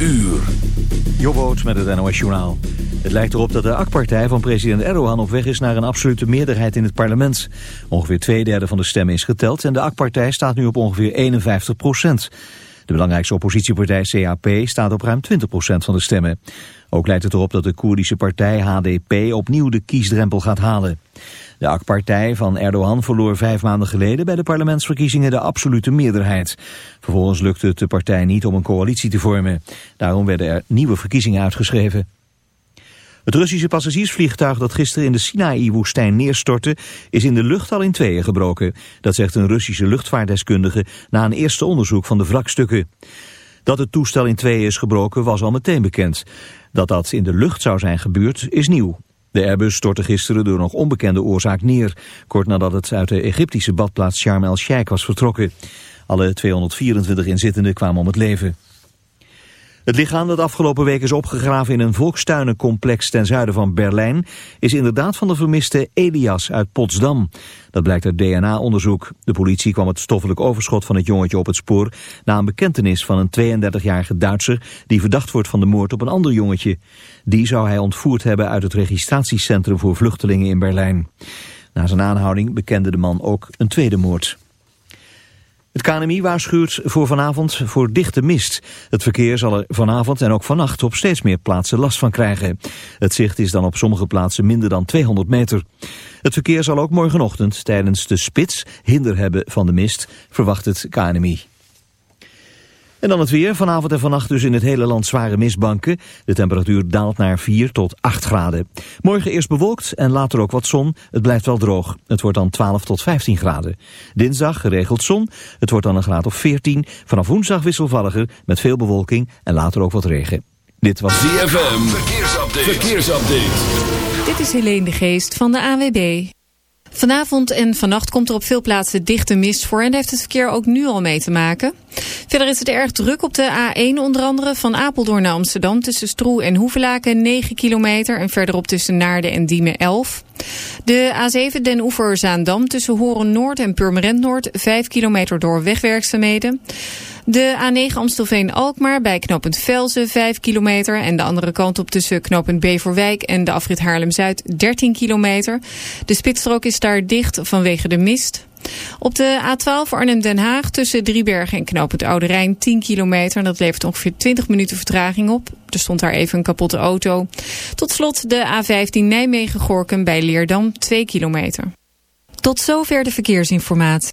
uur. Jobboot met het NOS Journaal. Het lijkt erop dat de AK-partij van president Erdogan op weg is naar een absolute meerderheid in het parlement. Ongeveer twee derde van de stemmen is geteld en de AK-partij staat nu op ongeveer 51 procent. De belangrijkste oppositiepartij CAP staat op ruim 20 procent van de stemmen. Ook lijkt het erop dat de Koerdische partij HDP opnieuw de kiesdrempel gaat halen. De AK-partij van Erdogan verloor vijf maanden geleden bij de parlementsverkiezingen de absolute meerderheid. Vervolgens lukte het de partij niet om een coalitie te vormen. Daarom werden er nieuwe verkiezingen uitgeschreven. Het Russische passagiersvliegtuig dat gisteren in de Sinaï-woestijn neerstortte... is in de lucht al in tweeën gebroken. Dat zegt een Russische luchtvaartdeskundige na een eerste onderzoek van de wrakstukken. Dat het toestel in tweeën is gebroken was al meteen bekend. Dat dat in de lucht zou zijn gebeurd is nieuw. De Airbus stortte gisteren door nog onbekende oorzaak neer, kort nadat het uit de Egyptische badplaats Sharm el-Sheikh was vertrokken. Alle 224 inzittenden kwamen om het leven. Het lichaam dat afgelopen week is opgegraven in een volkstuinencomplex ten zuiden van Berlijn is inderdaad van de vermiste Elias uit Potsdam. Dat blijkt uit DNA-onderzoek. De politie kwam het stoffelijk overschot van het jongetje op het spoor na een bekentenis van een 32-jarige Duitser die verdacht wordt van de moord op een ander jongetje. Die zou hij ontvoerd hebben uit het registratiecentrum voor vluchtelingen in Berlijn. Na zijn aanhouding bekende de man ook een tweede moord. Het KNMI waarschuwt voor vanavond voor dichte mist. Het verkeer zal er vanavond en ook vannacht op steeds meer plaatsen last van krijgen. Het zicht is dan op sommige plaatsen minder dan 200 meter. Het verkeer zal ook morgenochtend tijdens de spits hinder hebben van de mist, verwacht het KNMI. En dan het weer. Vanavond en vannacht dus in het hele land zware mistbanken. De temperatuur daalt naar 4 tot 8 graden. Morgen eerst bewolkt en later ook wat zon. Het blijft wel droog. Het wordt dan 12 tot 15 graden. Dinsdag geregeld zon. Het wordt dan een graad of 14. Vanaf woensdag wisselvalliger met veel bewolking en later ook wat regen. Dit was ZFM. Verkeersupdate. Verkeersupdate. Dit is Helene de Geest van de AWB. Vanavond en vannacht komt er op veel plaatsen dichte mist voor en heeft het verkeer ook nu al mee te maken. Verder is het erg druk op de A1 onder andere van Apeldoorn naar Amsterdam tussen Stroe en Hoevelaken 9 kilometer en verderop tussen Naarden en Diemen 11. De A7 Den Oever Zaandam tussen Horen Noord en Purmerend Noord 5 kilometer door wegwerkzaamheden. De A9 Amstelveen-Alkmaar bij knooppunt Velzen 5 kilometer. En de andere kant op tussen knooppunt Beverwijk en de afrit Haarlem-Zuid 13 kilometer. De spitsstrook is daar dicht vanwege de mist. Op de A12 Arnhem-Den Haag tussen Driebergen en knooppunt Oude Rijn 10 kilometer. En dat levert ongeveer 20 minuten vertraging op. Er stond daar even een kapotte auto. Tot slot de A15 Nijmegen-Gorkum bij Leerdam 2 kilometer. Tot zover de verkeersinformatie.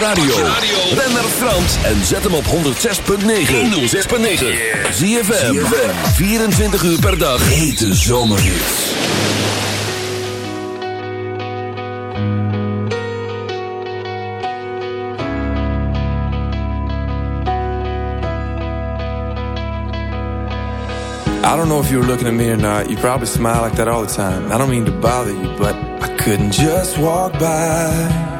radio. Ben naar Frans en zet hem op 106.9. 106.9. Zie je 24 uur per dag. Hete zomerhits. I don't know if you're looking at me or not. You probably smile like that all the time. I don't mean to bother you, but I couldn't just walk by.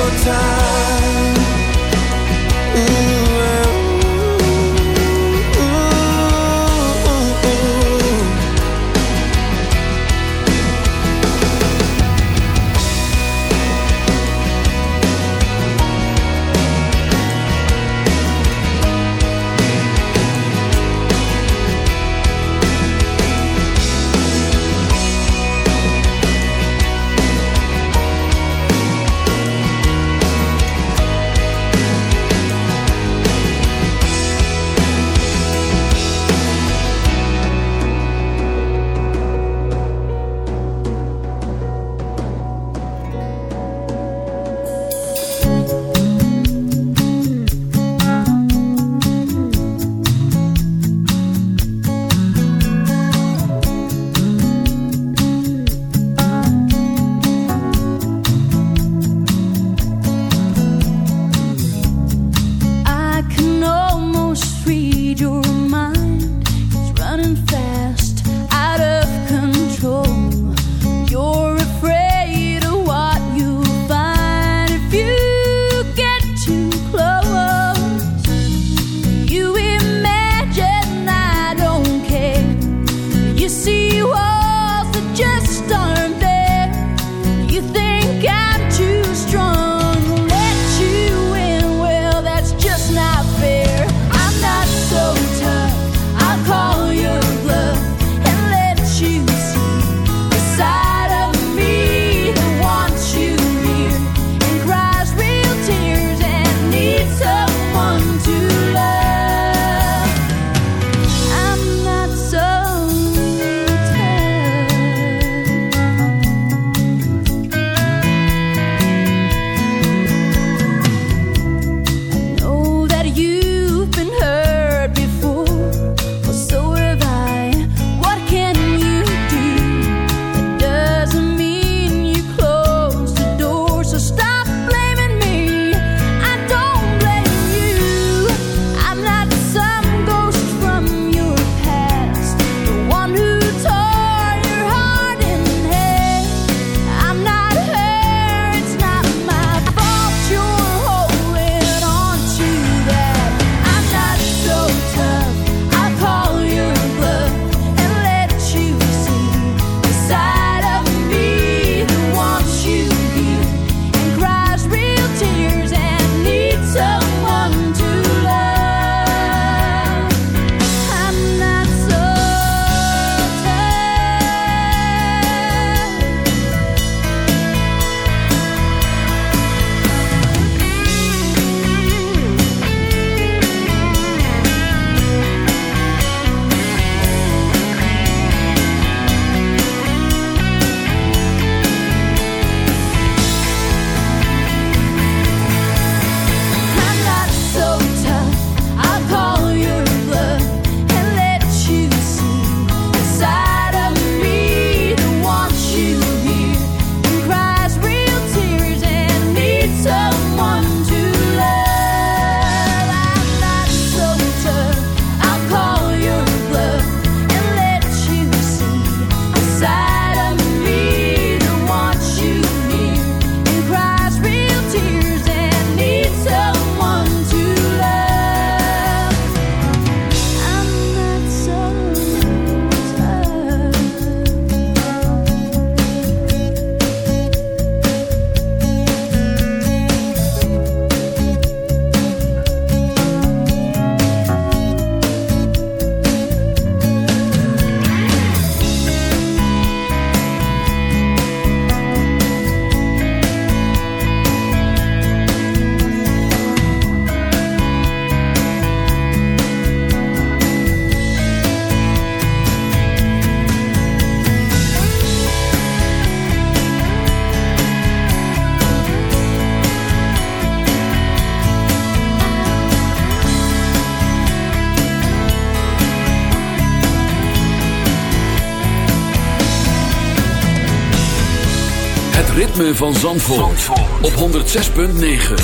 ritme van Zandvoort, op 106.9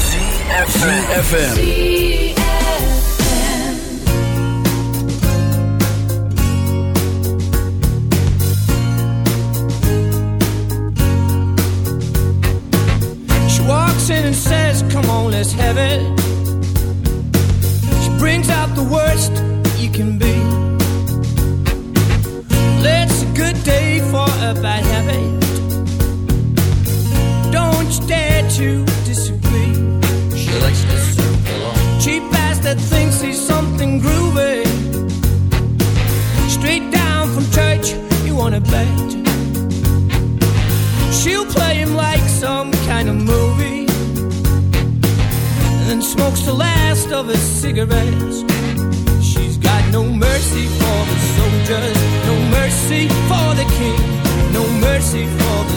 FM. She walks in and says, Come on, let's have it. She brings out the worst you can be. It's a good day for a bad habit. Don't you dare to disagree. She likes to serve along. Cheap ass that thinks he's something groovy. Straight down from church, you wanna bet. She'll play him like some kind of movie. And then smokes the last of his cigarettes. She's got no mercy for the soldiers, no mercy for the king, no mercy for the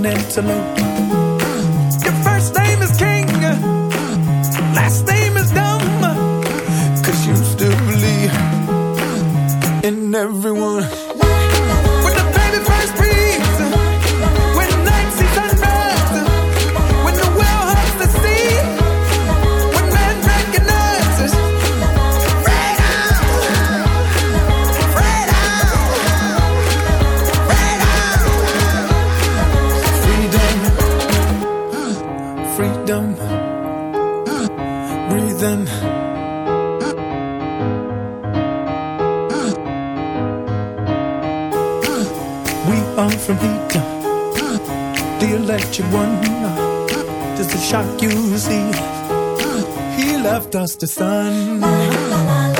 an antelope. Your first name is King, last name is Dumb. Cause you still believe in everyone. you won. Just to shock you, see, ah, he left us the sun.